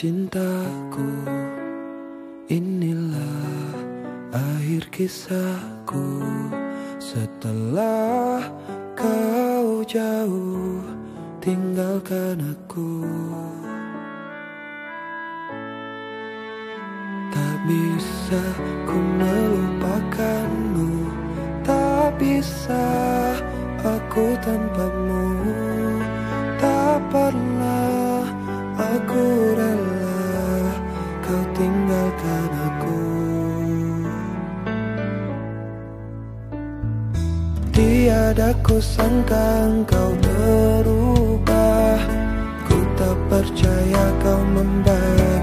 cintaku. Inilah akhir kisahku. Setelah kau jauh tinggalkan aku. Tak bisa ku melupakanmu. Tak bisa aku tanpamu pernah aku rela kau tinggalkan aku. Tiada ku sangka engkau berubah Ku tak percaya kau membagi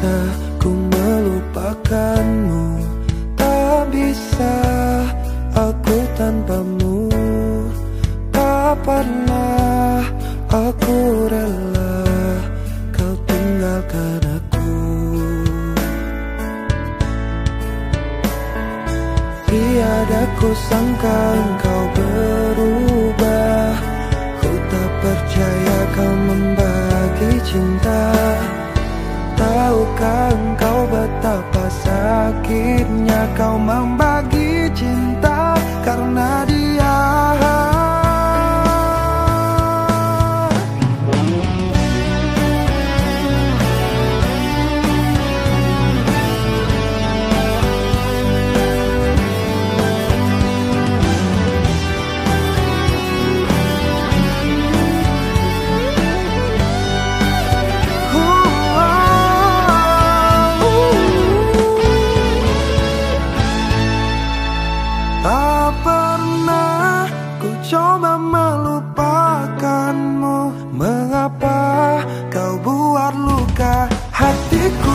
bisa ku melupakanmu. Tak bisa aku tanpamu. Tak pernah aku rela kau tinggalkan aku. Tiada ku sangka engkau berubah sakitnya kau membawa Tak pernah ku coba melupakanmu. Mengapa kau buat luka hatiku